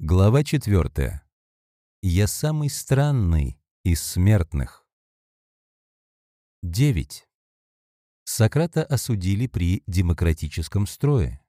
Глава 4. Я самый странный из смертных. 9. Сократа осудили при демократическом строе.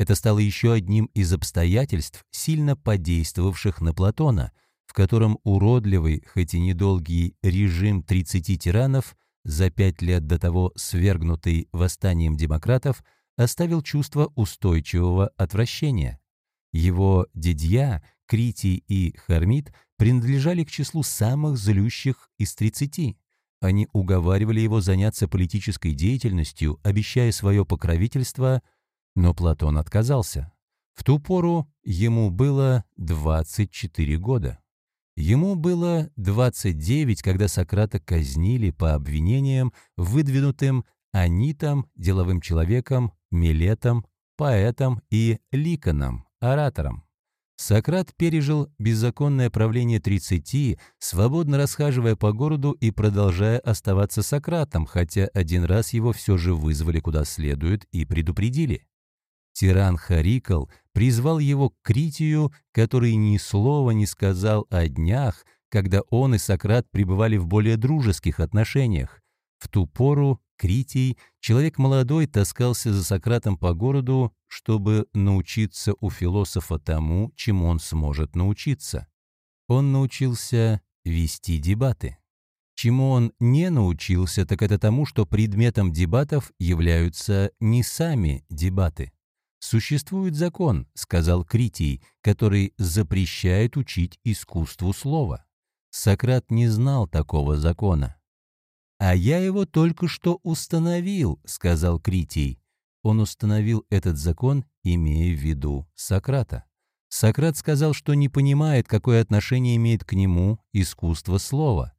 Это стало еще одним из обстоятельств, сильно подействовавших на Платона, в котором уродливый, хоть и недолгий режим 30 тиранов, за пять лет до того свергнутый восстанием демократов, оставил чувство устойчивого отвращения. Его дедья, Критий и Хармит принадлежали к числу самых злющих из тридцати. Они уговаривали его заняться политической деятельностью, обещая свое покровительство, но Платон отказался. В ту пору ему было 24 года. Ему было 29, когда Сократа казнили по обвинениям, выдвинутым Анитом, деловым человеком, Милетом, поэтом и Ликоном, оратором. Сократ пережил беззаконное правление 30, свободно расхаживая по городу и продолжая оставаться Сократом, хотя один раз его все же вызвали куда следует и предупредили. Тиран Харикл призвал его к Критию, который ни слова не сказал о днях, когда он и Сократ пребывали в более дружеских отношениях. В ту пору Критий, человек молодой, таскался за Сократом по городу, чтобы научиться у философа тому, чему он сможет научиться. Он научился вести дебаты. Чему он не научился, так это тому, что предметом дебатов являются не сами дебаты. «Существует закон», — сказал Критий, который запрещает учить искусству слова. Сократ не знал такого закона. «А я его только что установил», — сказал Критий. Он установил этот закон, имея в виду Сократа. Сократ сказал, что не понимает, какое отношение имеет к нему искусство слова.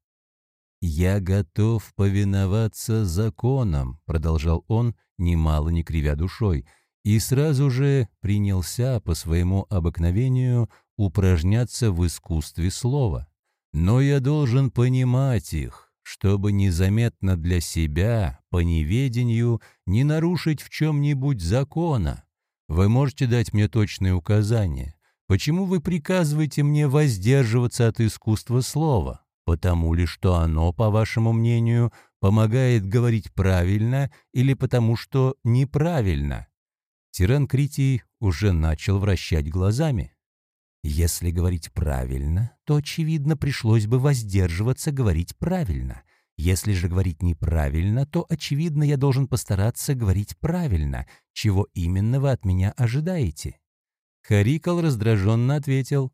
«Я готов повиноваться законам», — продолжал он, немало не кривя душой, и сразу же принялся по своему обыкновению упражняться в искусстве слова. «Но я должен понимать их, чтобы незаметно для себя, по неведению, не нарушить в чем-нибудь закона. Вы можете дать мне точные указания. Почему вы приказываете мне воздерживаться от искусства слова? Потому ли, что оно, по вашему мнению, помогает говорить правильно или потому, что неправильно? Тиран Критий уже начал вращать глазами. Если говорить правильно, то, очевидно, пришлось бы воздерживаться говорить правильно. Если же говорить неправильно, то, очевидно, я должен постараться говорить правильно. Чего именно вы от меня ожидаете?» Харикал раздраженно ответил,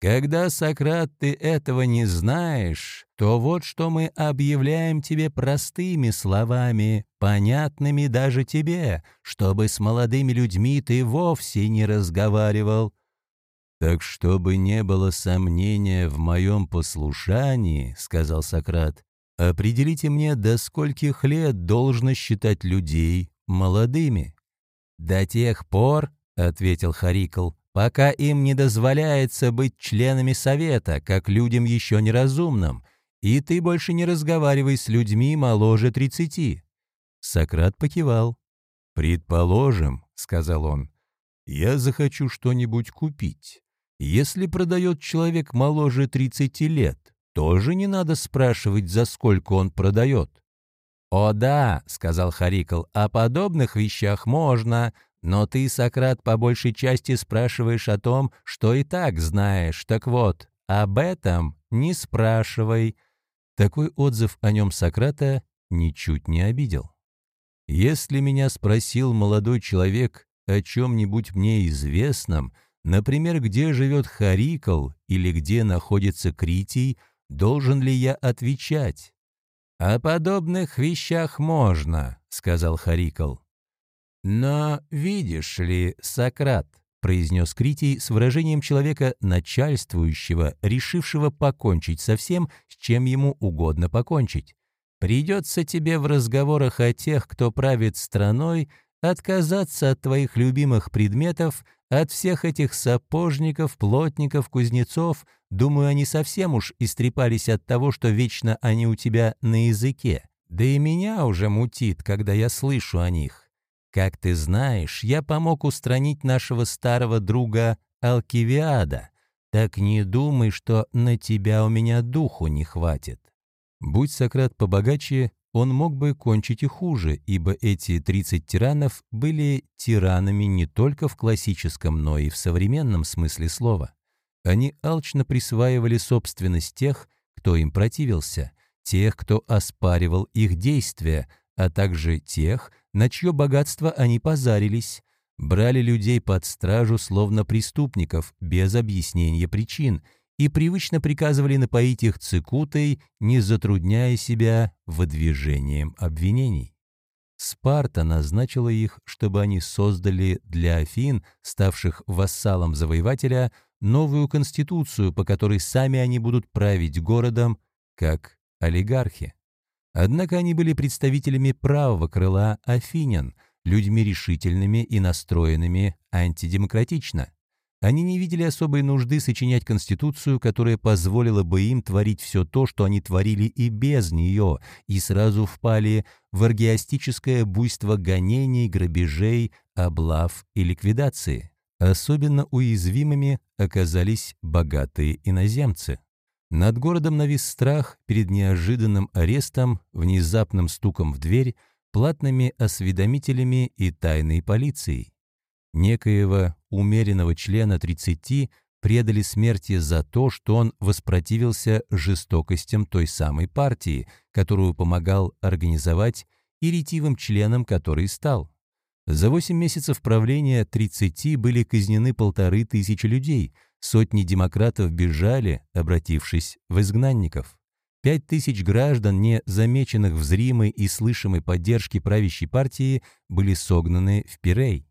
«Когда, Сократ, ты этого не знаешь, то вот что мы объявляем тебе простыми словами, понятными даже тебе, чтобы с молодыми людьми ты вовсе не разговаривал». «Так чтобы не было сомнения в моем послушании, — сказал Сократ, — определите мне, до скольких лет должно считать людей молодыми». «До тех пор, — ответил Харикл, — пока им не дозволяется быть членами совета, как людям еще неразумным, и ты больше не разговаривай с людьми моложе тридцати». Сократ покивал. «Предположим, — сказал он, — я захочу что-нибудь купить. Если продает человек моложе 30 лет, тоже не надо спрашивать, за сколько он продает. «О да», — сказал Харикл, — «о подобных вещах можно, но ты, Сократ, по большей части спрашиваешь о том, что и так знаешь. Так вот, об этом не спрашивай». Такой отзыв о нем Сократа ничуть не обидел. «Если меня спросил молодой человек о чем-нибудь мне известном, Например, где живет Харикл или где находится Критий, должен ли я отвечать? «О подобных вещах можно», — сказал Харикл. «Но видишь ли, Сократ», — произнес Критий с выражением человека начальствующего, решившего покончить со всем, с чем ему угодно покончить, «придется тебе в разговорах о тех, кто правит страной, отказаться от твоих любимых предметов, от всех этих сапожников, плотников, кузнецов, думаю, они совсем уж истрепались от того, что вечно они у тебя на языке. Да и меня уже мутит, когда я слышу о них. Как ты знаешь, я помог устранить нашего старого друга Алкивиада. так не думай, что на тебя у меня духу не хватит». Будь Сократ побогаче, он мог бы кончить и хуже, ибо эти 30 тиранов были тиранами не только в классическом, но и в современном смысле слова. Они алчно присваивали собственность тех, кто им противился, тех, кто оспаривал их действия, а также тех, на чье богатство они позарились, брали людей под стражу словно преступников, без объяснения причин, и привычно приказывали напоить их цикутой, не затрудняя себя выдвижением обвинений. Спарта назначила их, чтобы они создали для Афин, ставших вассалом завоевателя, новую конституцию, по которой сами они будут править городом, как олигархи. Однако они были представителями правого крыла афинян, людьми решительными и настроенными антидемократично. Они не видели особой нужды сочинять конституцию, которая позволила бы им творить все то, что они творили и без нее, и сразу впали в аргиастическое буйство гонений, грабежей, облав и ликвидации. Особенно уязвимыми оказались богатые иноземцы. Над городом навис страх перед неожиданным арестом, внезапным стуком в дверь, платными осведомителями и тайной полицией. Некоего умеренного члена 30 предали смерти за то, что он воспротивился жестокостям той самой партии, которую помогал организовать и ретивым членом которой стал. За 8 месяцев правления 30 были казнены полторы тысячи людей – Сотни демократов бежали, обратившись в изгнанников. Пять тысяч граждан, не замеченных в зримой и слышимой поддержке правящей партии, были согнаны в Пирей.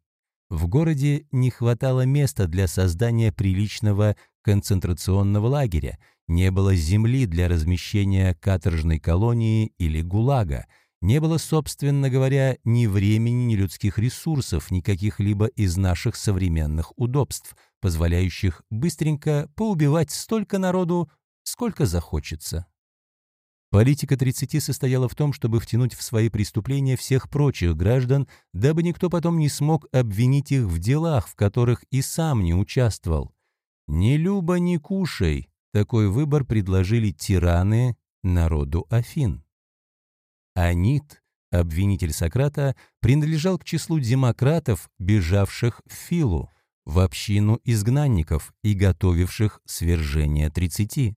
В городе не хватало места для создания приличного концентрационного лагеря, не было земли для размещения каторжной колонии или ГУЛАГа, не было, собственно говоря, ни времени, ни людских ресурсов, ни каких-либо из наших современных удобств – позволяющих быстренько поубивать столько народу, сколько захочется. Политика 30 состояла в том, чтобы втянуть в свои преступления всех прочих граждан, дабы никто потом не смог обвинить их в делах, в которых и сам не участвовал. «Ни люба, ни кушай» — такой выбор предложили тираны народу Афин. Анит, обвинитель Сократа, принадлежал к числу демократов, бежавших в Филу в общину изгнанников и готовивших свержение тридцати.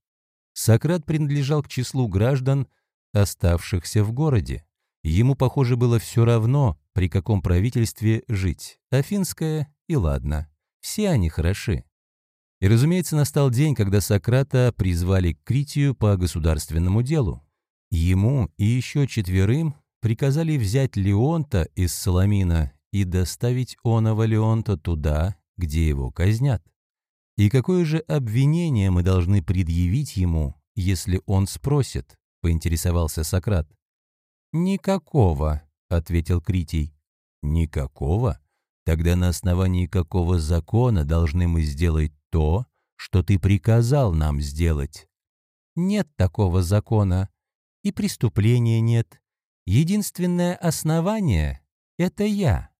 Сократ принадлежал к числу граждан, оставшихся в городе. Ему, похоже, было все равно, при каком правительстве жить. Афинское и ладно. Все они хороши. И, разумеется, настал день, когда Сократа призвали к Критию по государственному делу. Ему и еще четверым приказали взять Леонта из Соломина и доставить оного Леонта туда, где его казнят. И какое же обвинение мы должны предъявить ему, если он спросит, поинтересовался Сократ. «Никакого», — ответил Критий. «Никакого? Тогда на основании какого закона должны мы сделать то, что ты приказал нам сделать?» «Нет такого закона, и преступления нет. Единственное основание — это я».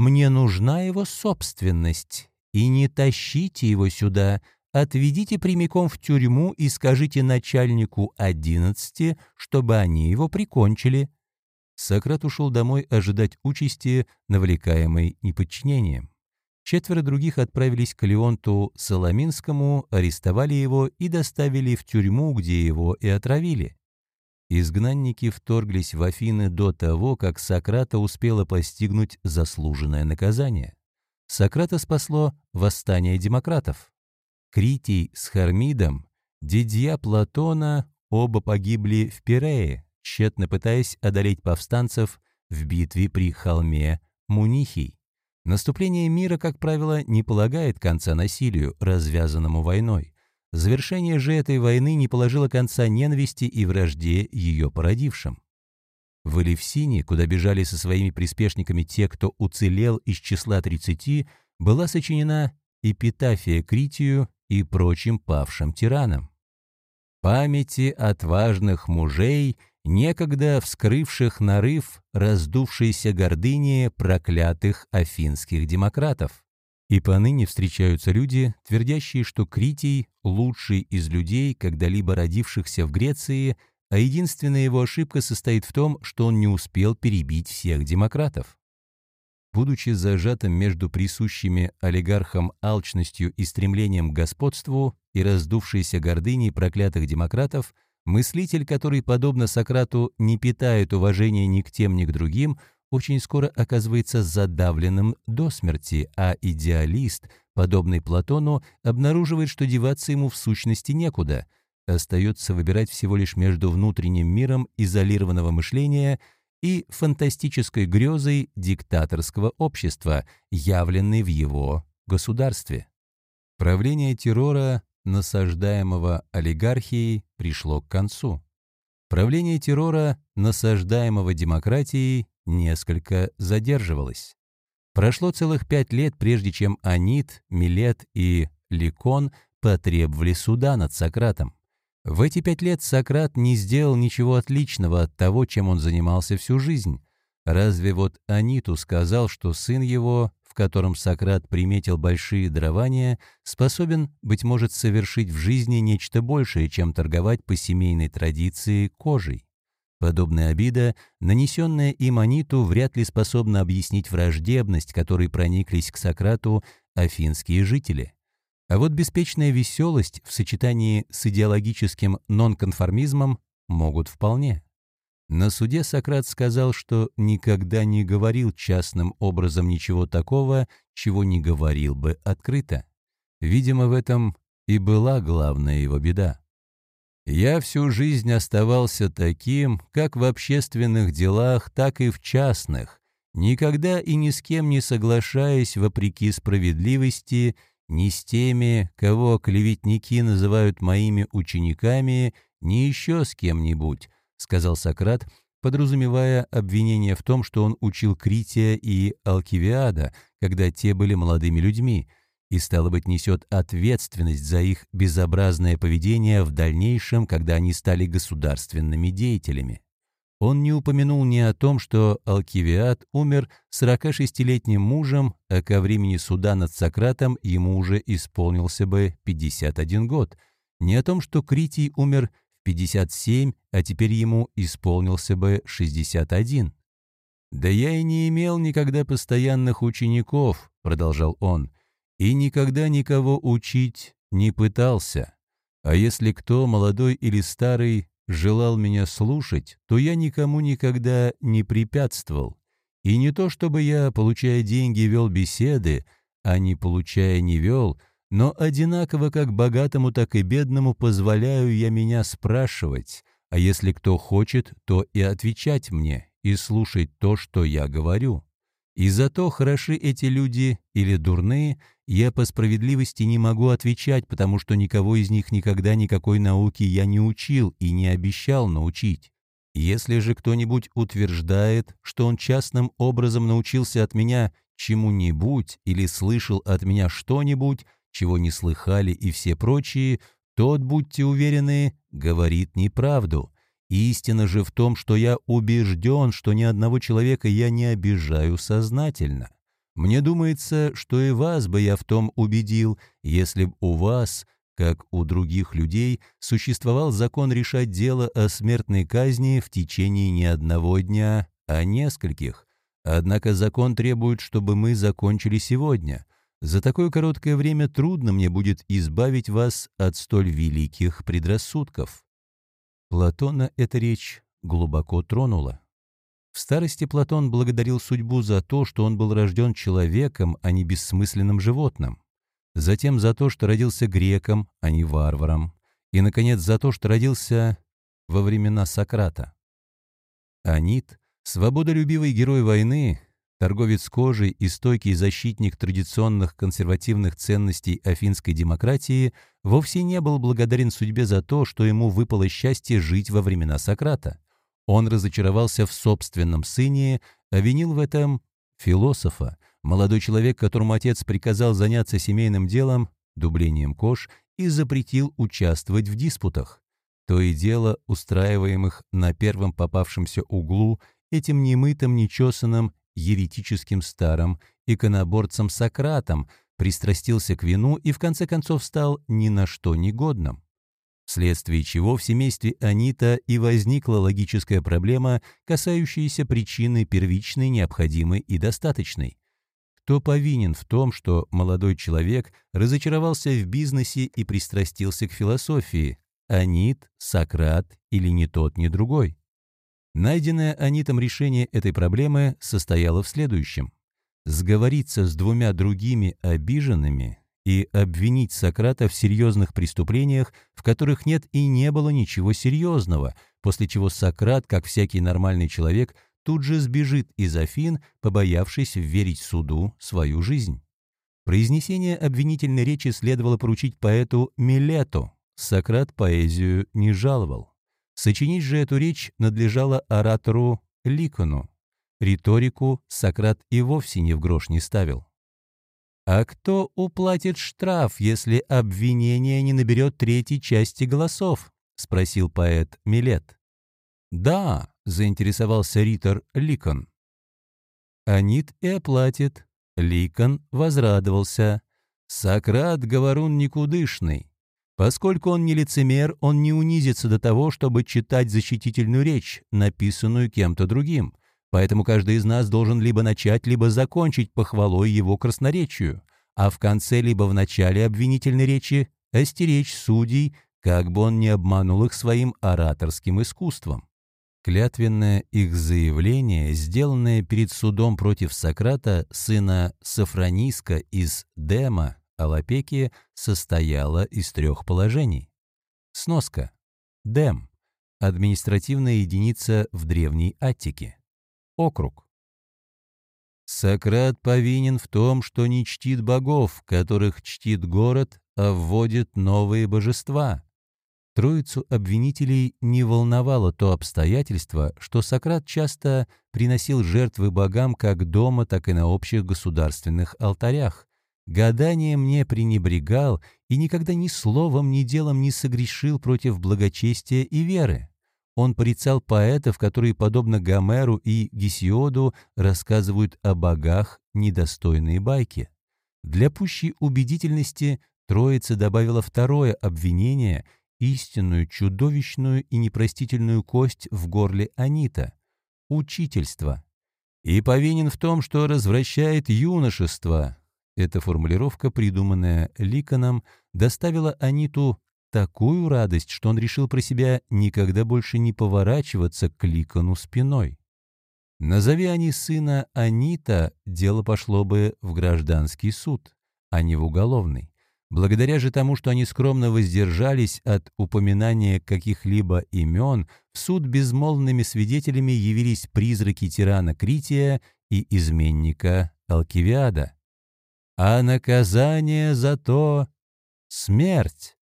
Мне нужна его собственность. И не тащите его сюда, отведите прямиком в тюрьму и скажите начальнику одиннадцати, чтобы они его прикончили». Сократ ушел домой ожидать участи, навлекаемой неподчинением. Четверо других отправились к Леонту Соломинскому, арестовали его и доставили в тюрьму, где его и отравили. Изгнанники вторглись в Афины до того, как Сократа успела постигнуть заслуженное наказание. Сократа спасло восстание демократов. Критий с Хармидом, дядья Платона, оба погибли в Пирее, тщетно пытаясь одолеть повстанцев в битве при холме Мунихий. Наступление мира, как правило, не полагает конца насилию, развязанному войной. Завершение же этой войны не положило конца ненависти и вражде ее породившим. В Элевсине, куда бежали со своими приспешниками те, кто уцелел из числа 30, была сочинена эпитафия Критию и прочим павшим тиранам. Памяти отважных мужей, некогда вскрывших нарыв раздувшейся гордыни проклятых афинских демократов. И поныне встречаются люди, твердящие, что Критий – лучший из людей, когда-либо родившихся в Греции, а единственная его ошибка состоит в том, что он не успел перебить всех демократов. Будучи зажатым между присущими олигархам алчностью и стремлением к господству и раздувшейся гордыней проклятых демократов, мыслитель, который, подобно Сократу, не питает уважения ни к тем, ни к другим, очень скоро оказывается задавленным до смерти, а идеалист, подобный Платону, обнаруживает, что деваться ему в сущности некуда. Остается выбирать всего лишь между внутренним миром изолированного мышления и фантастической грезой диктаторского общества, явленной в его государстве. Правление террора, насаждаемого олигархией, пришло к концу. Правление террора, насаждаемого демократией, несколько задерживалась. Прошло целых пять лет, прежде чем Анит, Милет и Ликон потребовали суда над Сократом. В эти пять лет Сократ не сделал ничего отличного от того, чем он занимался всю жизнь. Разве вот Аниту сказал, что сын его, в котором Сократ приметил большие дарования, способен, быть может, совершить в жизни нечто большее, чем торговать по семейной традиции кожей? Подобная обида, нанесенная им Аниту, вряд ли способна объяснить враждебность, которой прониклись к Сократу афинские жители. А вот беспечная веселость в сочетании с идеологическим нонконформизмом могут вполне. На суде Сократ сказал, что никогда не говорил частным образом ничего такого, чего не говорил бы открыто. Видимо, в этом и была главная его беда. Я всю жизнь оставался таким, как в общественных делах, так и в частных, никогда и ни с кем не соглашаясь вопреки справедливости, ни с теми, кого клеветники называют моими учениками, ни еще с кем-нибудь, сказал Сократ, подразумевая обвинение в том, что он учил Крития и Алкивиада, когда те были молодыми людьми, и, стало быть, несет ответственность за их безобразное поведение в дальнейшем, когда они стали государственными деятелями. Он не упомянул ни о том, что Алкивиад умер 46-летним мужем, а ко времени суда над Сократом ему уже исполнился бы 51 год, ни о том, что Критий умер в 57, а теперь ему исполнился бы 61. «Да я и не имел никогда постоянных учеников», — продолжал он, и никогда никого учить не пытался. А если кто, молодой или старый, желал меня слушать, то я никому никогда не препятствовал. И не то чтобы я, получая деньги, вел беседы, а не получая не вел, но одинаково как богатому, так и бедному позволяю я меня спрашивать, а если кто хочет, то и отвечать мне, и слушать то, что я говорю. И зато хороши эти люди или дурные, я по справедливости не могу отвечать, потому что никого из них никогда никакой науки я не учил и не обещал научить. Если же кто-нибудь утверждает, что он частным образом научился от меня чему-нибудь или слышал от меня что-нибудь, чего не слыхали и все прочие, тот, будьте уверены, говорит неправду. Истина же в том, что я убежден, что ни одного человека я не обижаю сознательно. Мне думается, что и вас бы я в том убедил, если б у вас, как у других людей, существовал закон решать дело о смертной казни в течение не одного дня, а нескольких. Однако закон требует, чтобы мы закончили сегодня. За такое короткое время трудно мне будет избавить вас от столь великих предрассудков». Платона эта речь глубоко тронула. В старости Платон благодарил судьбу за то, что он был рожден человеком, а не бессмысленным животным. Затем за то, что родился греком, а не варваром. И, наконец, за то, что родился во времена Сократа. Анит, свободолюбивый герой войны, торговец кожей и стойкий защитник традиционных консервативных ценностей афинской демократии, вовсе не был благодарен судьбе за то, что ему выпало счастье жить во времена Сократа. Он разочаровался в собственном сыне, обвинил в этом философа, молодой человек, которому отец приказал заняться семейным делом, дублением кож, и запретил участвовать в диспутах. То и дело, устраиваемых на первом попавшемся углу этим немытым, нечесанным, еретическим старым иконоборцем Сократом, пристрастился к вину и в конце концов стал ни на что негодным. Вследствие чего в семействе Анита и возникла логическая проблема, касающаяся причины первичной, необходимой и достаточной. Кто повинен в том, что молодой человек разочаровался в бизнесе и пристрастился к философии? Анит, Сократ или ни тот, ни другой? Найденное Анитом решение этой проблемы состояло в следующем. Сговориться с двумя другими обиженными и обвинить Сократа в серьезных преступлениях, в которых нет и не было ничего серьезного, после чего Сократ, как всякий нормальный человек, тут же сбежит из Афин, побоявшись верить суду свою жизнь. Произнесение обвинительной речи следовало поручить поэту Милету. Сократ поэзию не жаловал. Сочинить же эту речь надлежало оратору Ликону. Риторику Сократ и вовсе ни в грош не ставил. А кто уплатит штраф, если обвинение не наберет третьей части голосов? спросил поэт Милет. Да, заинтересовался ритор Ликон. Анит и оплатит. Ликон возрадовался. Сократ — говорун никудышный. Поскольку он не лицемер, он не унизится до того, чтобы читать защитительную речь, написанную кем-то другим. Поэтому каждый из нас должен либо начать, либо закончить похвалой его красноречию, а в конце либо в начале обвинительной речи остеречь судей, как бы он не обманул их своим ораторским искусством. Клятвенное их заявление, сделанное перед судом против Сократа, сына Сафрониска из Дема, Алапеки состояла из трех положений. Сноска. Дем. Административная единица в Древней Аттике. Округ. Сократ повинен в том, что не чтит богов, которых чтит город, а вводит новые божества. Троицу обвинителей не волновало то обстоятельство, что Сократ часто приносил жертвы богам как дома, так и на общих государственных алтарях, Гаданием не пренебрегал и никогда ни словом, ни делом не согрешил против благочестия и веры. Он порицал поэтов, которые, подобно Гомеру и Гесиоду, рассказывают о богах недостойные байки. Для пущей убедительности Троица добавила второе обвинение – истинную, чудовищную и непростительную кость в горле Анита – учительство. И повинен в том, что развращает юношество, эта формулировка, придуманная Ликоном, доставила Аниту такую радость, что он решил про себя никогда больше не поворачиваться к Ликону спиной. Назови они сына Анита, дело пошло бы в гражданский суд, а не в уголовный. Благодаря же тому, что они скромно воздержались от упоминания каких-либо имен, в суд безмолвными свидетелями явились призраки тирана Крития и изменника Алкивиада а наказание за то — смерть.